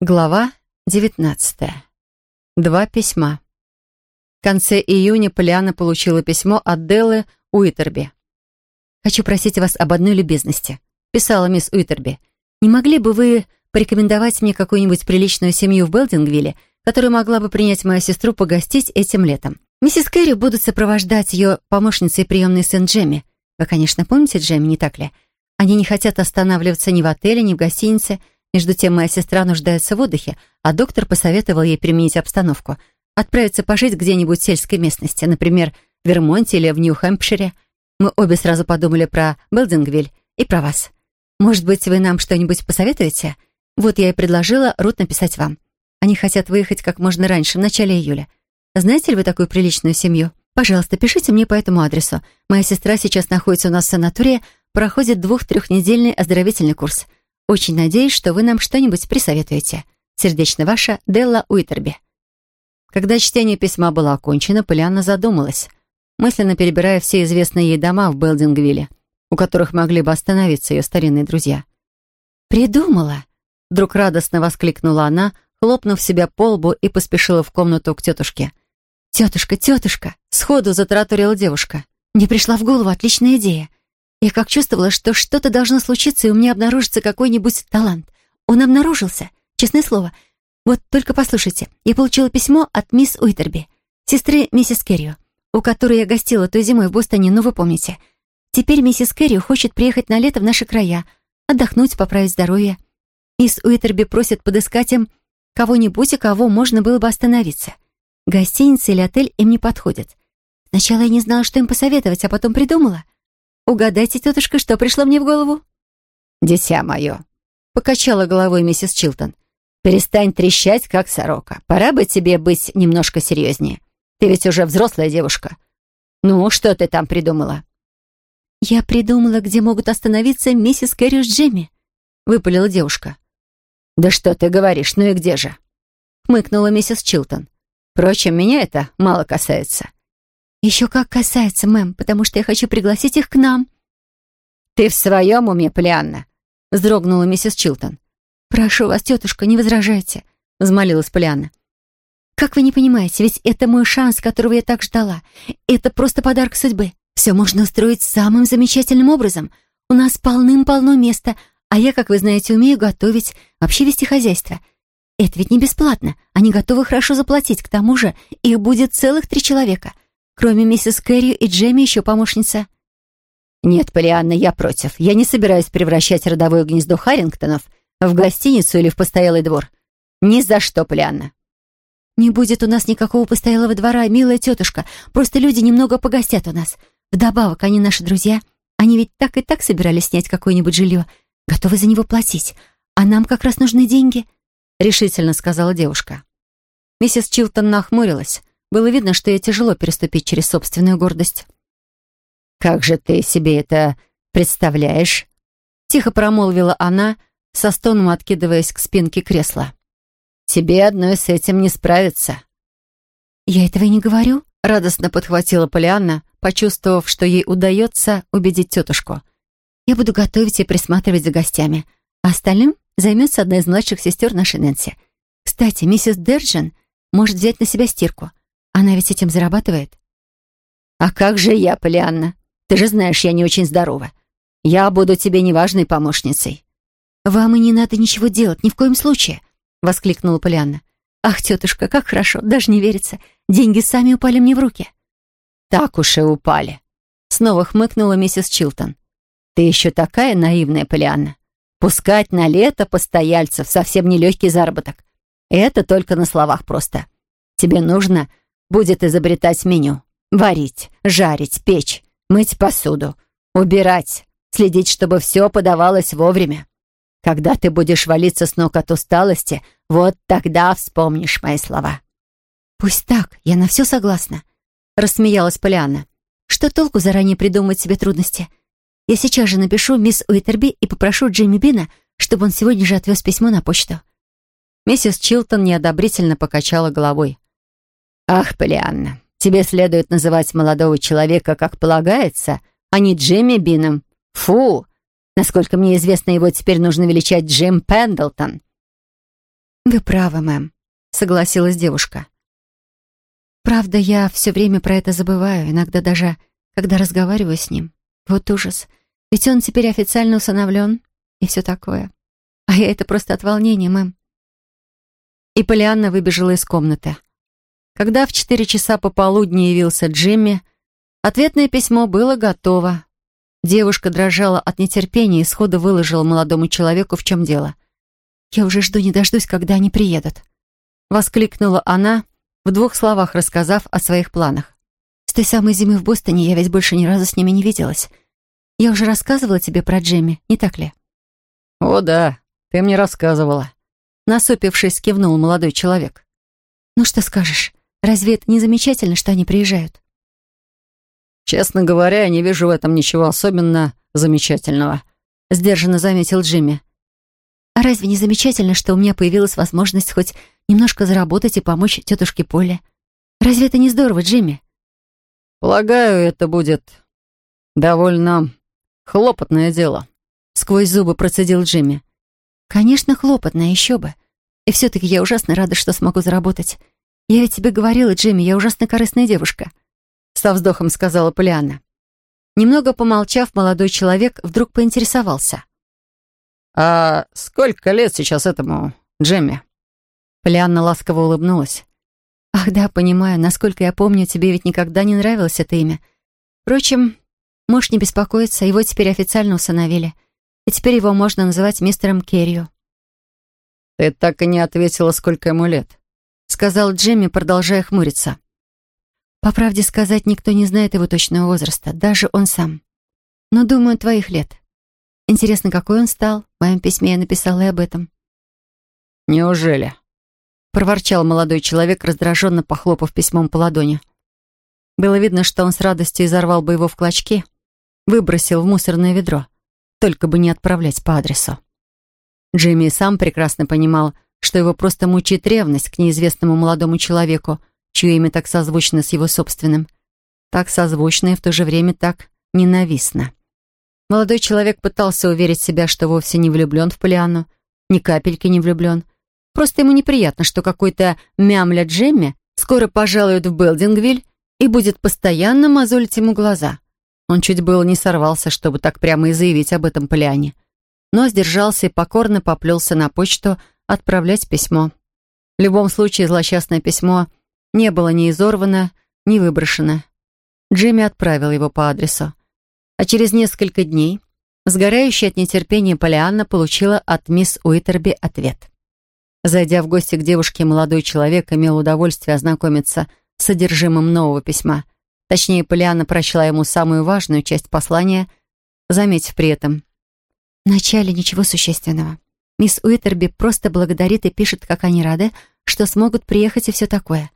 Глава 19. Два письма. В конце июня Полиана получила письмо от Деллы Уитерби. «Хочу просить вас об одной любезности», — писала мисс Уитерби. «Не могли бы вы порекомендовать мне какую-нибудь приличную семью в Белдингвилле, которая могла бы принять мою сестру погостить этим летом? Миссис Кэрри будут сопровождать ее помощницей и приемной сын Джемми. Вы, конечно, помните Джемми, не так ли? Они не хотят останавливаться ни в отеле, ни в гостинице, — между тем моя сестра нуждается в отдыхе, а доктор посоветовал ей применить обстановку. Отправиться пожить где-нибудь в сельской местности, например, в Вермонте или в Нью-Хэмпшире. Мы обе сразу подумали про Белдингвиль и про вас. Может быть, вы нам что-нибудь посоветуете? Вот я и предложила Рут написать вам. Они хотят выехать как можно раньше, в начале июля. Знаете ли вы такую приличную семью? Пожалуйста, пишите мне по этому адресу. Моя сестра сейчас находится у нас в санатории, проходит двух-трехнедельный оздоровительный курс — очень надеюсь, что вы нам что-нибудь присоветуете. Сердечно ваша Делла Уитерби. Когда чтение письма было окончено, Полианна задумалась, мысленно перебирая все известные ей дома в Белдингвилле, у которых могли бы остановиться ее старинные друзья. «Придумала!» Вдруг радостно воскликнула она, хлопнув себя по лбу и поспешила в комнату к тетушке. «Тетушка, тетушка!» Сходу затараторила девушка. «Мне пришла в голову отличная идея. Я как чувствовала, что что-то должно случиться, и у меня обнаружится какой-нибудь талант. Он обнаружился, честное слово. Вот только послушайте, я получила письмо от мисс Уитерби, сестры миссис Керрио, у которой я гостила той зимой в Бостоне, ну вы помните. Теперь миссис Керрио хочет приехать на лето в наши края, отдохнуть, поправить здоровье. Мисс Уитерби просит подыскать им кого-нибудь, у кого можно было бы остановиться. Гостиница или отель им не подходят. Сначала я не знала, что им посоветовать, а потом придумала — Угадайте, тетушка, что пришло мне в голову?» «Дитя мое», — покачала головой миссис Чилтон. «Перестань трещать, как сорока. Пора бы тебе быть немножко серьезнее. Ты ведь уже взрослая девушка. Ну, что ты там придумала?» «Я придумала, где могут остановиться миссис Кэрри с Джемми», — выпалила девушка. «Да что ты говоришь, ну и где же?» — хмыкнула миссис Чилтон. «Впрочем, меня это мало касается. «Еще как касается, мэм, потому что я хочу пригласить их к нам». «Ты в своем уме, Полианна?» — вздрогнула миссис Чилтон. «Прошу вас, тетушка, не возражайте», — взмолилась Полианна. «Как вы не понимаете, ведь это мой шанс, которого я так ждала. Это просто подарок судьбы. Все можно устроить самым замечательным образом. У нас полным-полно места, а я, как вы знаете, умею готовить, вообще вести хозяйство. Это ведь не бесплатно. Они готовы хорошо заплатить. К тому же их будет целых три человека. Кроме миссис Кэрри и Джемми еще помощница. «Нет, Полианна, я против. Я не собираюсь превращать родовое гнездо Харрингтонов в гостиницу или в постоялый двор. Ни за что, Полианна». «Не будет у нас никакого постоялого двора, милая тетушка. Просто люди немного погостят у нас. Вдобавок, они наши друзья. Они ведь так и так собирались снять какое-нибудь жилье. Готовы за него платить. А нам как раз нужны деньги», — решительно сказала девушка. Миссис Чилтон нахмурилась. Было видно, что ей тяжело переступить через собственную гордость. «Как же ты себе это представляешь?» Тихо промолвила она, со стоном откидываясь к спинке кресла. «Тебе одной с этим не справиться». «Я этого и не говорю», — радостно подхватила Полианна, почувствовав, что ей удается убедить тетушку. «Я буду готовить и присматривать за гостями, а остальным займется одна из младших сестер нашей Нэнси. Кстати, миссис Дерджин может взять на себя стирку. Она ведь этим зарабатывает. А как же я, Полианна? Ты же знаешь, я не очень здорова. Я буду тебе неважной помощницей. Вам и не надо ничего делать, ни в коем случае, воскликнула Полианна. Ах, тетушка, как хорошо, даже не верится. Деньги сами упали мне в руки. Так уж и упали. Снова хмыкнула миссис Чилтон. Ты еще такая наивная, Полианна. Пускать на лето постояльцев совсем нелегкий заработок. Это только на словах просто. Тебе нужно будет изобретать меню. Варить, жарить, печь, мыть посуду, убирать, следить, чтобы все подавалось вовремя. Когда ты будешь валиться с ног от усталости, вот тогда вспомнишь мои слова». «Пусть так, я на все согласна», — рассмеялась Полианна. «Что толку заранее придумывать себе трудности? Я сейчас же напишу мисс Уитерби и попрошу Джимми Бина, чтобы он сегодня же отвез письмо на почту». Миссис Чилтон неодобрительно покачала головой. «Ах, Полианна, тебе следует называть молодого человека, как полагается, а не Джимми Бином. Фу! Насколько мне известно, его теперь нужно величать Джим Пендлтон». «Вы правы, мэм», — согласилась девушка. «Правда, я все время про это забываю, иногда даже, когда разговариваю с ним. Вот ужас. Ведь он теперь официально усыновлен и все такое. А я это просто от волнения, мэм». И Полианна выбежала из комнаты. Когда в четыре часа пополудни явился Джимми, ответное письмо было готово. Девушка дрожала от нетерпения и сходу выложила молодому человеку, в чем дело. «Я уже жду не дождусь, когда они приедут», — воскликнула она, в двух словах рассказав о своих планах. «С той самой зимы в Бостоне я ведь больше ни разу с ними не виделась. Я уже рассказывала тебе про Джемми, не так ли?» «О да, ты мне рассказывала», — насупившись, кивнул молодой человек. «Ну что скажешь, разве это не замечательно, что они приезжают?» «Честно говоря, я не вижу в этом ничего особенно замечательного», — сдержанно заметил Джимми. «А разве не замечательно, что у меня появилась возможность хоть немножко заработать и помочь тетушке Поле? Разве это не здорово, Джимми?» «Полагаю, это будет довольно хлопотное дело», — сквозь зубы процедил Джимми. «Конечно, хлопотное, еще бы. И все-таки я ужасно рада, что смогу заработать. Я ведь тебе говорила, Джимми, я ужасно корыстная девушка со вздохом сказала Полианна. Немного помолчав, молодой человек вдруг поинтересовался. «А сколько лет сейчас этому Джемми?» Полианна ласково улыбнулась. «Ах да, понимаю, насколько я помню, тебе ведь никогда не нравилось это имя. Впрочем, можешь не беспокоиться, его теперь официально усыновили. И теперь его можно называть мистером Керрио». «Ты так и не ответила, сколько ему лет», — сказал Джимми, продолжая хмуриться. По правде сказать, никто не знает его точного возраста, даже он сам. Но, думаю, твоих лет. Интересно, какой он стал? В моем письме я написала и об этом. «Неужели?» — проворчал молодой человек, раздраженно похлопав письмом по ладони. Было видно, что он с радостью изорвал бы его в клочки, выбросил в мусорное ведро, только бы не отправлять по адресу. Джимми сам прекрасно понимал, что его просто мучает ревность к неизвестному молодому человеку, чье имя так созвучно с его собственным. Так созвучно и в то же время так ненавистно. Молодой человек пытался уверить себя, что вовсе не влюблен в Полианну, ни капельки не влюблен. Просто ему неприятно, что какой-то мямля Джемми скоро пожалует в Белдингвиль и будет постоянно мозолить ему глаза. Он чуть было не сорвался, чтобы так прямо и заявить об этом Полиане. Но сдержался и покорно поплелся на почту отправлять письмо. В любом случае, злосчастное письмо не было ни изорвано, ни выброшено. Джимми отправил его по адресу. А через несколько дней сгорающая от нетерпения Полианна получила от мисс Уитерби ответ. Зайдя в гости к девушке, молодой человек имел удовольствие ознакомиться с содержимым нового письма. Точнее, Полианна прочла ему самую важную часть послания, заметив при этом. «Вначале ничего существенного. Мисс Уитерби просто благодарит и пишет, как они рады, что смогут приехать и все такое.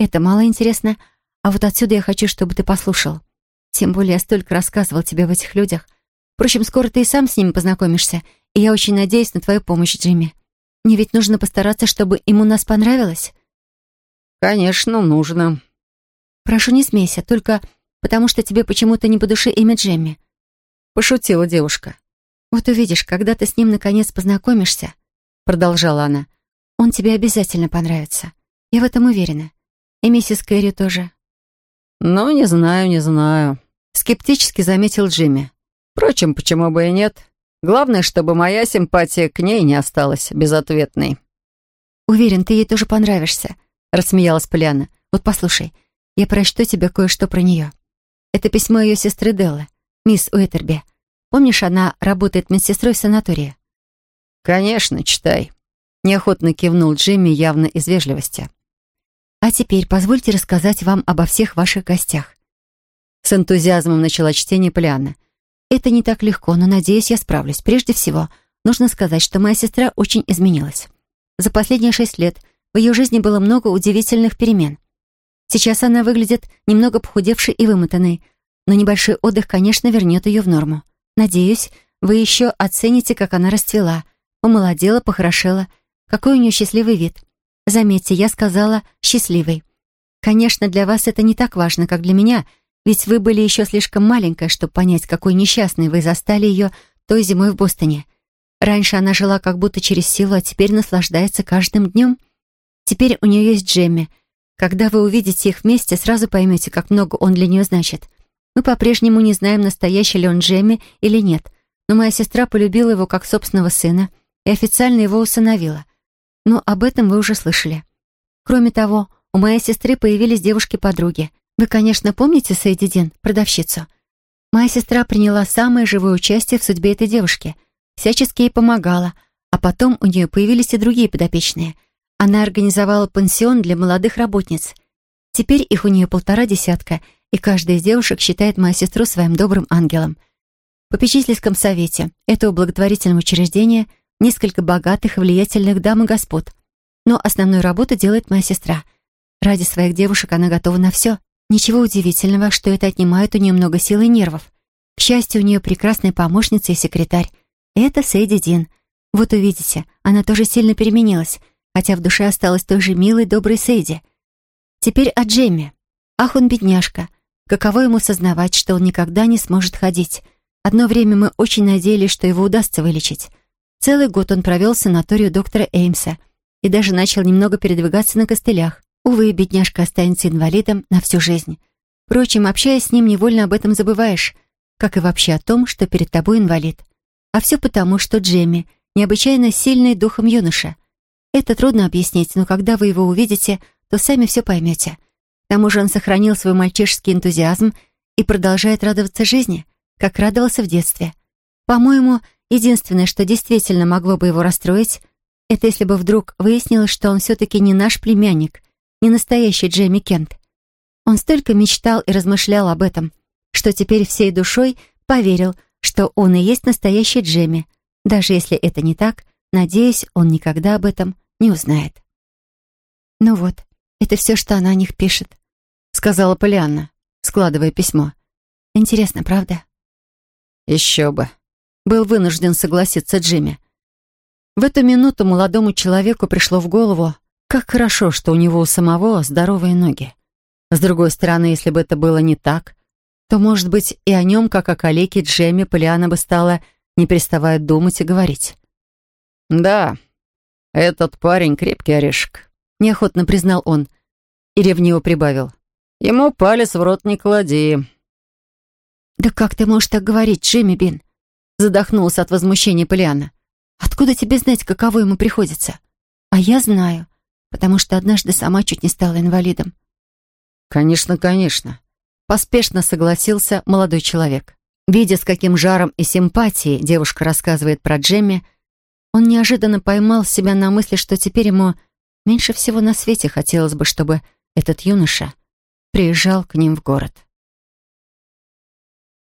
Это мало интересно, а вот отсюда я хочу, чтобы ты послушал. Тем более я столько рассказывал тебе в этих людях. Впрочем, скоро ты и сам с ними познакомишься, и я очень надеюсь на твою помощь, Джимми. Мне ведь нужно постараться, чтобы ему нас понравилось». «Конечно, нужно». «Прошу, не смейся, только потому что тебе почему-то не по душе имя Джемми». Пошутила девушка. «Вот увидишь, когда ты с ним наконец познакомишься», продолжала она, «он тебе обязательно понравится. Я в этом уверена. И миссис Кэрри тоже. «Ну, не знаю, не знаю», — скептически заметил Джимми. «Впрочем, почему бы и нет? Главное, чтобы моя симпатия к ней не осталась безответной». «Уверен, ты ей тоже понравишься», — рассмеялась Поляна. «Вот послушай, я прочту тебе кое-что про нее. Это письмо ее сестры Деллы, мисс Уэтерби. Помнишь, она работает медсестрой в санатории?» «Конечно, читай», — неохотно кивнул Джимми явно из вежливости. А теперь позвольте рассказать вам обо всех ваших гостях. С энтузиазмом начала чтение Полианна. Это не так легко, но, надеюсь, я справлюсь. Прежде всего, нужно сказать, что моя сестра очень изменилась. За последние шесть лет в ее жизни было много удивительных перемен. Сейчас она выглядит немного похудевшей и вымотанной, но небольшой отдых, конечно, вернет ее в норму. Надеюсь, вы еще оцените, как она расцвела, помолодела, похорошела, какой у нее счастливый вид. Заметьте, я сказала «счастливый». Конечно, для вас это не так важно, как для меня, ведь вы были еще слишком маленькая, чтобы понять, какой несчастной вы застали ее той зимой в Бостоне. Раньше она жила как будто через силу, а теперь наслаждается каждым днем. Теперь у нее есть Джемми. Когда вы увидите их вместе, сразу поймете, как много он для нее значит. Мы по-прежнему не знаем, настоящий ли он Джемми или нет, но моя сестра полюбила его как собственного сына и официально его усыновила. Но об этом вы уже слышали. Кроме того, у моей сестры появились девушки-подруги. Вы, конечно, помните Сейди Дин, продавщицу? Моя сестра приняла самое живое участие в судьбе этой девушки, всячески ей помогала, а потом у нее появились и другие подопечные. Она организовала пансион для молодых работниц. Теперь их у нее полтора десятка, и каждая из девушек считает мою сестру своим добрым ангелом. В попечительском совете этого благотворительного учреждения несколько богатых и влиятельных дам и господ. Но основную работу делает моя сестра. Ради своих девушек она готова на все. Ничего удивительного, что это отнимает у нее много сил и нервов. К счастью, у нее прекрасная помощница и секретарь. Это Сейди Дин. Вот увидите, она тоже сильно переменилась, хотя в душе осталась той же милой, доброй Сейди. Теперь о Джемме. Ах, он бедняжка. Каково ему сознавать, что он никогда не сможет ходить. Одно время мы очень надеялись, что его удастся вылечить. Целый год он провел в санаторию доктора Эймса и даже начал немного передвигаться на костылях. Увы, бедняжка останется инвалидом на всю жизнь. Впрочем, общаясь с ним, невольно об этом забываешь, как и вообще о том, что перед тобой инвалид. А все потому, что Джемми необычайно сильный духом юноша. Это трудно объяснить, но когда вы его увидите, то сами все поймете. Тому же он сохранил свой мальчишеский энтузиазм и продолжает радоваться жизни, как радовался в детстве. По-моему, единственное, что действительно могло бы его расстроить, это если бы вдруг выяснилось, что он все-таки не наш племянник, не настоящий Джейми Кент. Он столько мечтал и размышлял об этом, что теперь всей душой поверил, что он и есть настоящий Джейми. Даже если это не так, надеюсь, он никогда об этом не узнает. «Ну вот, это все, что она о них пишет», — сказала Полианна, складывая письмо. «Интересно, правда?» «Еще бы», — был вынужден согласиться Джимми. В эту минуту молодому человеку пришло в голову, как хорошо, что у него у самого здоровые ноги. С другой стороны, если бы это было не так, то, может быть, и о нем, как о калеке Джемми, Полиана бы стала, не переставая думать и говорить. «Да, этот парень крепкий орешек», — неохотно признал он и ревниво прибавил. «Ему палец в рот не клади». «Да как ты можешь так говорить, Джимми Бин?» Задохнулся от возмущения Полиана. «Откуда тебе знать, каково ему приходится?» «А я знаю потому что однажды сама чуть не стала инвалидом. «Конечно, конечно», — поспешно согласился молодой человек. Видя, с каким жаром и симпатией девушка рассказывает про Джемми, он неожиданно поймал себя на мысли, что теперь ему меньше всего на свете хотелось бы, чтобы этот юноша приезжал к ним в город.